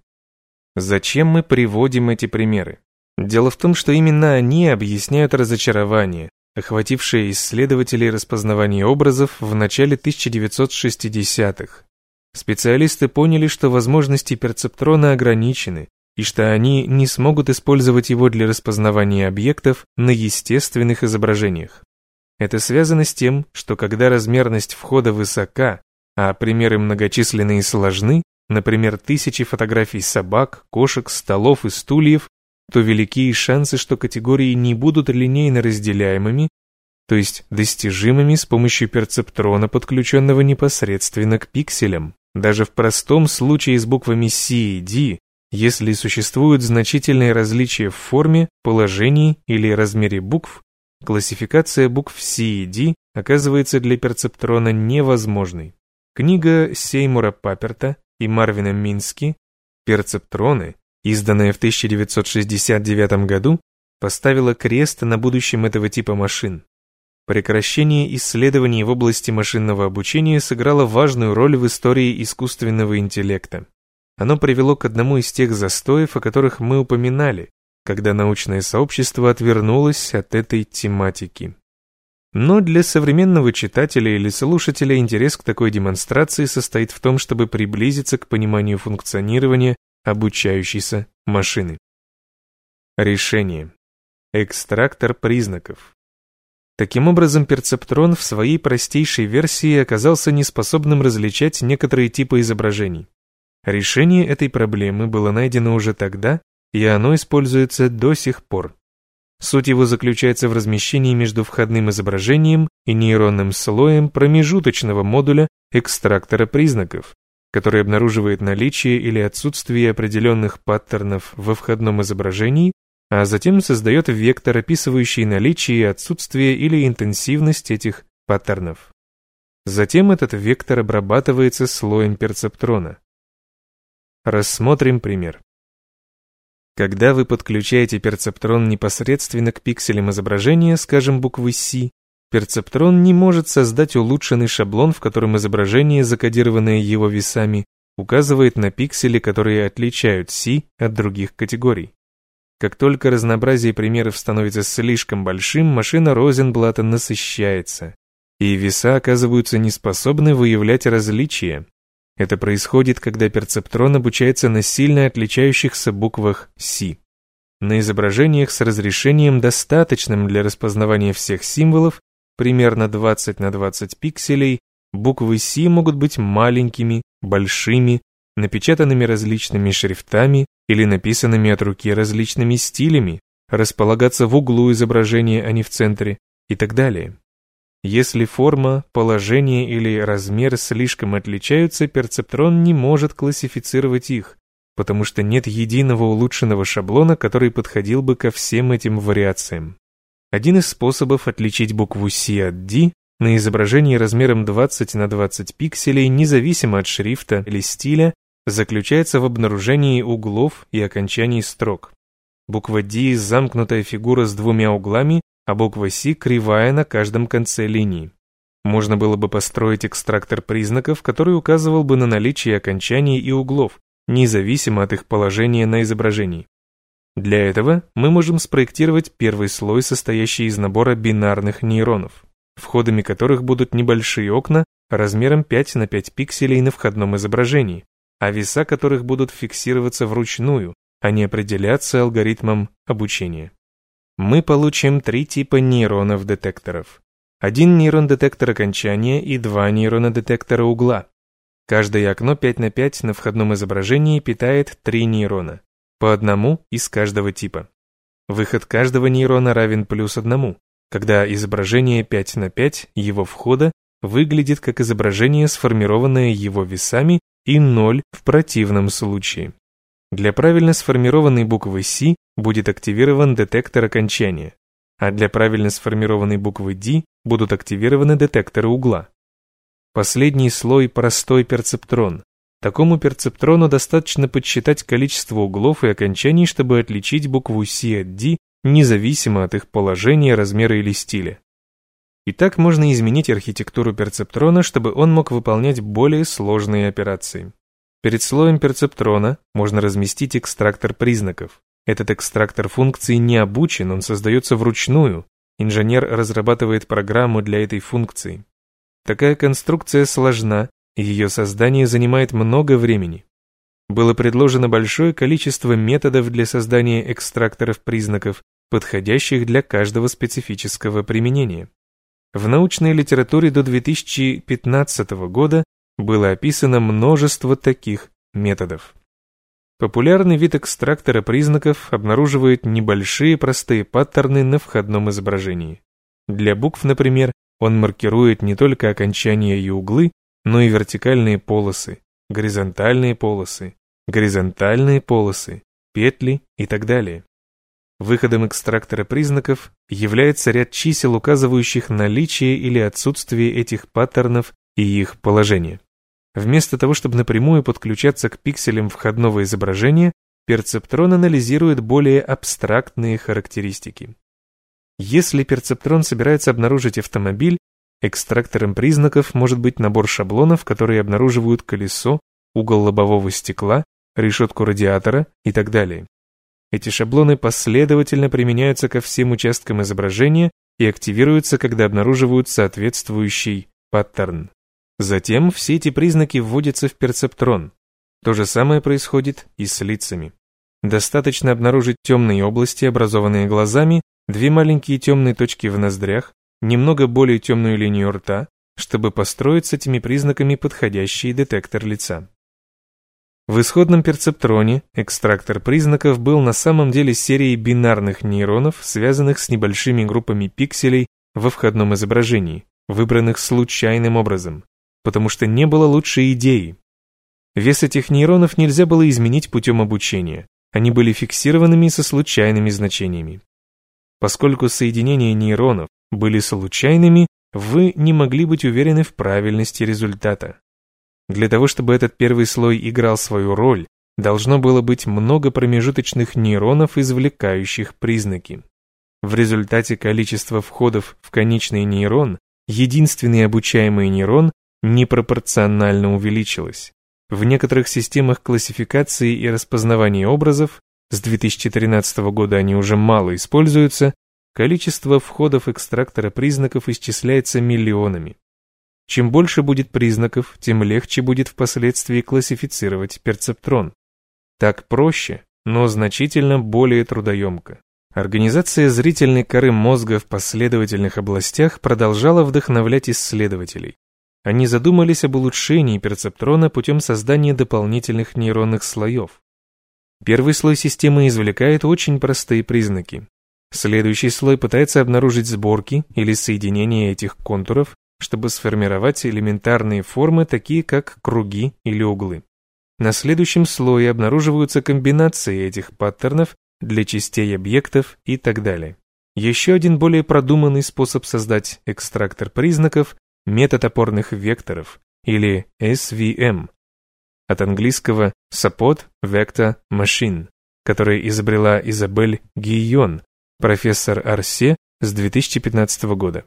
Зачем мы приводим эти примеры? Дело в том, что именно они объясняют разочарование, охватившее исследователей распознавания образов в начале 1960-х. Специалисты поняли, что возможности перцептрона ограничены, и что они не смогут использовать его для распознавания объектов на естественных изображениях. Это связано с тем, что когда размерность входа высока, а примеры многочисленные и сложны, например, тысячи фотографий собак, кошек, столов и стульев, то велики и шансы, что категории не будут линейно разделяемыми, то есть достижимыми с помощью перцептрона, подключенного непосредственно к пикселям. Даже в простом случае с буквами C и D, если существуют значительные различия в форме, положении или размере букв, классификация букв C и D оказывается для перцептрона невозможной. Книга Сеймура Паперта и Марвина Мински «Перцептроны», изданная в 1969 году, поставила крест на будущем этого типа машин. Прекращение исследований в области машинного обучения сыграло важную роль в истории искусственного интеллекта. Оно привело к одному из тех застоев, о которых мы упоминали, когда научное сообщество отвернулось от этой тематики. Но для современного читателя или слушателя интерес к такой демонстрации состоит в том, чтобы приблизиться к пониманию функционирования обучающейся машины. Решение. Экстрактор признаков. Таким образом, перцептрон в своей простейшей версии оказался неспособным различать некоторые типы изображений. Решение этой проблемы было найдено уже тогда, и оно используется до сих пор. Суть его заключается в размещении между входным изображением и нейронным слоем промежуточного модуля экстрактора признаков, который обнаруживает наличие или отсутствие определенных паттернов во входном изображении, а затем создает вектор, описывающий наличие и отсутствие или интенсивность этих паттернов. Затем этот вектор обрабатывается слоем перцептрона. Рассмотрим пример. Когда вы подключаете перцептрон непосредственно к пикселям изображения, скажем, буквы C, перцептрон не может создать улучшенный шаблон, в котором изображение, закодированное его весами, указывает на пиксели, которые отличают C от других категорий. Как только разнообразие примеров становится слишком большим, машина Розенблата насыщается, и веса оказываются неспособны выявлять различия, это происходит, когда перцептрон обучается на сильно отличающихся буквах C. На изображениях с разрешением, достаточным для распознавания всех символов, примерно 20 на 20 пикселей, буквы C могут быть маленькими, большими, напечатанными различными шрифтами или написанными от руки различными стилями, располагаться в углу изображения, а не в центре, и так далее. Если форма, положение или размер слишком отличаются, перцептрон не может классифицировать их, потому что нет единого улучшенного шаблона, который подходил бы ко всем этим вариациям. Один из способов отличить букву C от D на изображении размером 20 на 20 пикселей, независимо от шрифта или стиля, заключается в обнаружении углов и окончаний строк. Буква D – замкнутая фигура с двумя углами, а буква С кривая на каждом конце линии. Можно было бы построить экстрактор признаков, который указывал бы на наличие окончаний и углов, независимо от их положения на изображении. Для этого мы можем спроектировать первый слой, состоящий из набора бинарных нейронов, входами которых будут небольшие окна размером 5 на 5 пикселей на входном изображении, а веса которых будут фиксироваться вручную, а не определяться алгоритмом обучения мы получим три типа нейронов-детекторов. Один нейрон-детектор окончания и два нейрона-детектора угла. Каждое окно 5 на 5 на входном изображении питает три нейрона, по одному из каждого типа. Выход каждого нейрона равен плюс одному, когда изображение 5 на 5 его входа выглядит как изображение, сформированное его весами, и 0 в противном случае. Для правильно сформированной буквы C будет активирован детектор окончания, а для правильно сформированной буквы D будут активированы детекторы угла. Последний слой – простой перцептрон. Такому перцептрону достаточно подсчитать количество углов и окончаний, чтобы отличить букву C от D, независимо от их положения, размера или стиля. И так можно изменить архитектуру перцептрона, чтобы он мог выполнять более сложные операции. Перед слоем перцептрона можно разместить экстрактор признаков. Этот экстрактор функций не обучен, он создается вручную. Инженер разрабатывает программу для этой функции. Такая конструкция сложна, ее создание занимает много времени. Было предложено большое количество методов для создания экстракторов признаков, подходящих для каждого специфического применения. В научной литературе до 2015 года было описано множество таких методов. Популярный вид экстрактора признаков обнаруживает небольшие простые паттерны на входном изображении. Для букв, например, он маркирует не только окончания и углы, но и вертикальные полосы, горизонтальные полосы, горизонтальные полосы, петли и так далее. Выходом экстрактора признаков является ряд чисел, указывающих наличие или отсутствие этих паттернов и их положение. Вместо того, чтобы напрямую подключаться к пикселям входного изображения, перцептрон анализирует более абстрактные характеристики. Если перцептрон собирается обнаружить автомобиль, экстрактором признаков может быть набор шаблонов, которые обнаруживают колесо, угол лобового стекла, решетку радиатора и так далее. Эти шаблоны последовательно применяются ко всем участкам изображения и активируются, когда обнаруживают соответствующий паттерн. Затем все эти признаки вводятся в перцептрон. То же самое происходит и с лицами. Достаточно обнаружить темные области, образованные глазами, две маленькие темные точки в ноздрях, немного более темную линию рта, чтобы построить с этими признаками подходящий детектор лица. В исходном перцептроне экстрактор признаков был на самом деле серией бинарных нейронов, связанных с небольшими группами пикселей во входном изображении, выбранных случайным образом, потому что не было лучшей идеи. Вес этих нейронов нельзя было изменить путем обучения, они были фиксированными со случайными значениями. Поскольку соединения нейронов были случайными, вы не могли быть уверены в правильности результата. Для того, чтобы этот первый слой играл свою роль, должно было быть много промежуточных нейронов, извлекающих признаки. В результате количество входов в конечный нейрон, единственный обучаемый нейрон, непропорционально увеличилось. В некоторых системах классификации и распознавания образов, с 2013 года они уже мало используются, количество входов экстрактора признаков исчисляется миллионами. Чем больше будет признаков, тем легче будет впоследствии классифицировать перцептрон. Так проще, но значительно более трудоемко. Организация зрительной коры мозга в последовательных областях продолжала вдохновлять исследователей. Они задумались об улучшении перцептрона путем создания дополнительных нейронных слоев. Первый слой системы извлекает очень простые признаки. Следующий слой пытается обнаружить сборки или соединения этих контуров чтобы сформировать элементарные формы, такие как круги или углы. На следующем слое обнаруживаются комбинации этих паттернов для частей объектов и так далее. Еще один более продуманный способ создать экстрактор признаков – метод опорных векторов, или SVM, от английского Support Vector Machine, который изобрела Изабель Гийон, профессор Арсе с 2015 года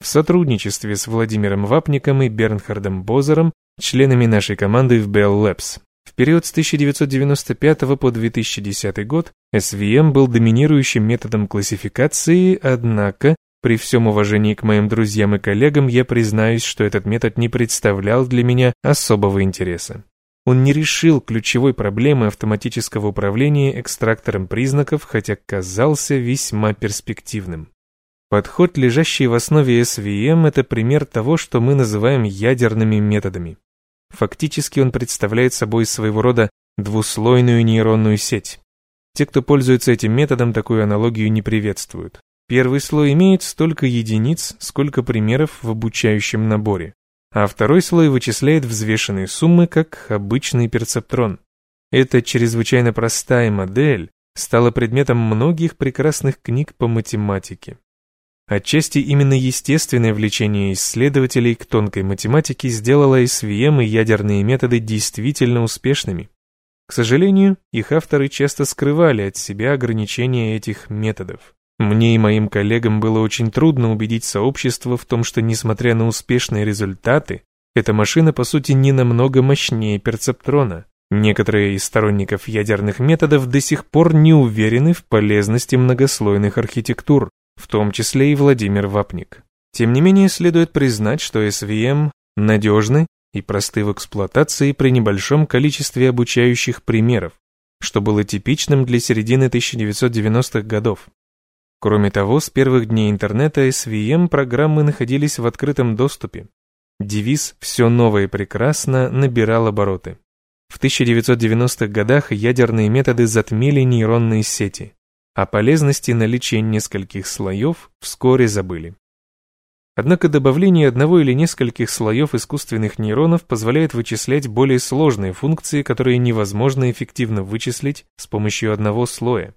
в сотрудничестве с Владимиром Вапником и Бернхардом Бозером, членами нашей команды в Bell Labs. В период с 1995 по 2010 год SVM был доминирующим методом классификации, однако, при всем уважении к моим друзьям и коллегам, я признаюсь, что этот метод не представлял для меня особого интереса. Он не решил ключевой проблемы автоматического управления экстрактором признаков, хотя казался весьма перспективным. Подход, лежащий в основе SVM, это пример того, что мы называем ядерными методами. Фактически он представляет собой своего рода двуслойную нейронную сеть. Те, кто пользуется этим методом, такую аналогию не приветствуют. Первый слой имеет столько единиц, сколько примеров в обучающем наборе, а второй слой вычисляет взвешенные суммы, как обычный перцептрон. Эта чрезвычайно простая модель стала предметом многих прекрасных книг по математике. Отчасти именно естественное влечение исследователей к тонкой математике сделало SVM и ядерные методы действительно успешными. К сожалению, их авторы часто скрывали от себя ограничения этих методов. Мне и моим коллегам было очень трудно убедить сообщество в том, что, несмотря на успешные результаты, эта машина, по сути, не намного мощнее перцептрона. Некоторые из сторонников ядерных методов до сих пор не уверены в полезности многослойных архитектур, в том числе и Владимир Вапник. Тем не менее, следует признать, что SVM надежны и просты в эксплуатации при небольшом количестве обучающих примеров, что было типичным для середины 1990-х годов. Кроме того, с первых дней интернета SVM-программы находились в открытом доступе. Девиз «Все новое и прекрасно» набирал обороты. В 1990-х годах ядерные методы затмили нейронные сети, а полезности наличия нескольких слоев вскоре забыли. Однако добавление одного или нескольких слоев искусственных нейронов позволяет вычислять более сложные функции, которые невозможно эффективно вычислить с помощью одного слоя.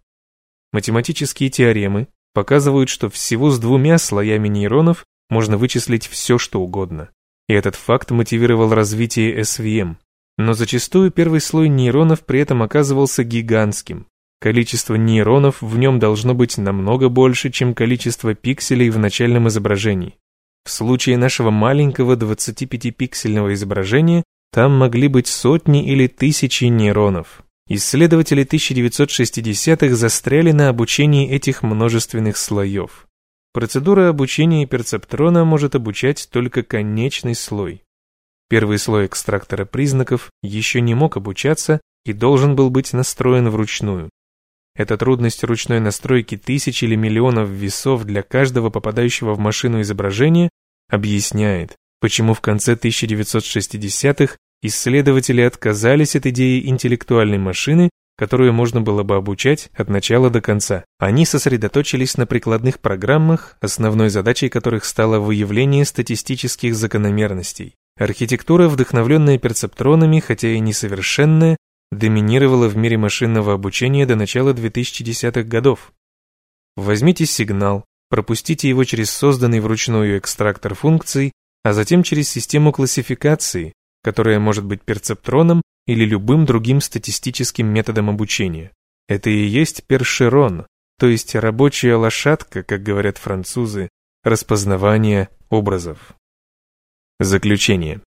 Математические теоремы показывают, что всего с двумя слоями нейронов можно вычислить все, что угодно. И этот факт мотивировал развитие SVM. Но зачастую первый слой нейронов при этом оказывался гигантским. Количество нейронов в нем должно быть намного больше, чем количество пикселей в начальном изображении. В случае нашего маленького 25-пиксельного изображения там могли быть сотни или тысячи нейронов. Исследователи 1960-х застряли на обучении этих множественных слоев. Процедура обучения перцептрона может обучать только конечный слой. Первый слой экстрактора признаков еще не мог обучаться и должен был быть настроен вручную. Эта трудность ручной настройки тысяч или миллионов весов для каждого попадающего в машину изображения объясняет, почему в конце 1960-х исследователи отказались от идеи интеллектуальной машины, которую можно было бы обучать от начала до конца. Они сосредоточились на прикладных программах, основной задачей которых стало выявление статистических закономерностей. Архитектура, вдохновленная перцептронами, хотя и несовершенная, доминировала в мире машинного обучения до начала 2010-х годов. Возьмите сигнал, пропустите его через созданный вручную экстрактор функций, а затем через систему классификации, которая может быть перцептроном или любым другим статистическим методом обучения. Это и есть першерон, то есть рабочая лошадка, как говорят французы, распознавание образов. Заключение.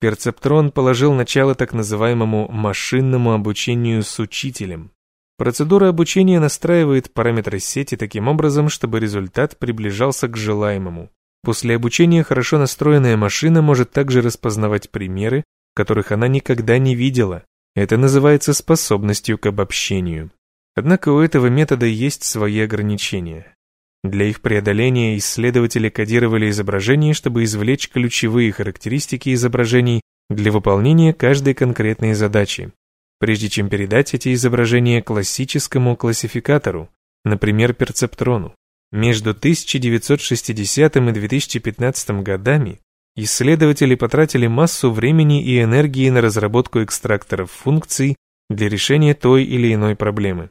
Перцептрон положил начало так называемому машинному обучению с учителем. Процедура обучения настраивает параметры сети таким образом, чтобы результат приближался к желаемому. После обучения хорошо настроенная машина может также распознавать примеры, которых она никогда не видела. Это называется способностью к обобщению. Однако у этого метода есть свои ограничения. Для их преодоления исследователи кодировали изображения, чтобы извлечь ключевые характеристики изображений для выполнения каждой конкретной задачи, прежде чем передать эти изображения классическому классификатору, например, перцептрону. Между 1960 и 2015 годами исследователи потратили массу времени и энергии на разработку экстракторов функций для решения той или иной проблемы.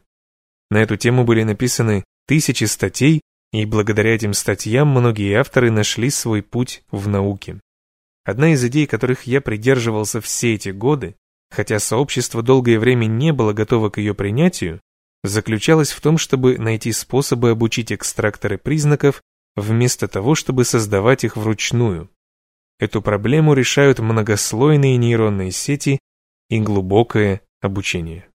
На эту тему были написаны тысячи статей, и благодаря этим статьям многие авторы нашли свой путь в науке. Одна из идей, которых я придерживался все эти годы, хотя сообщество долгое время не было готово к ее принятию, заключалась в том, чтобы найти способы обучить экстракторы признаков вместо того, чтобы создавать их вручную. Эту проблему решают многослойные нейронные сети и глубокое обучение.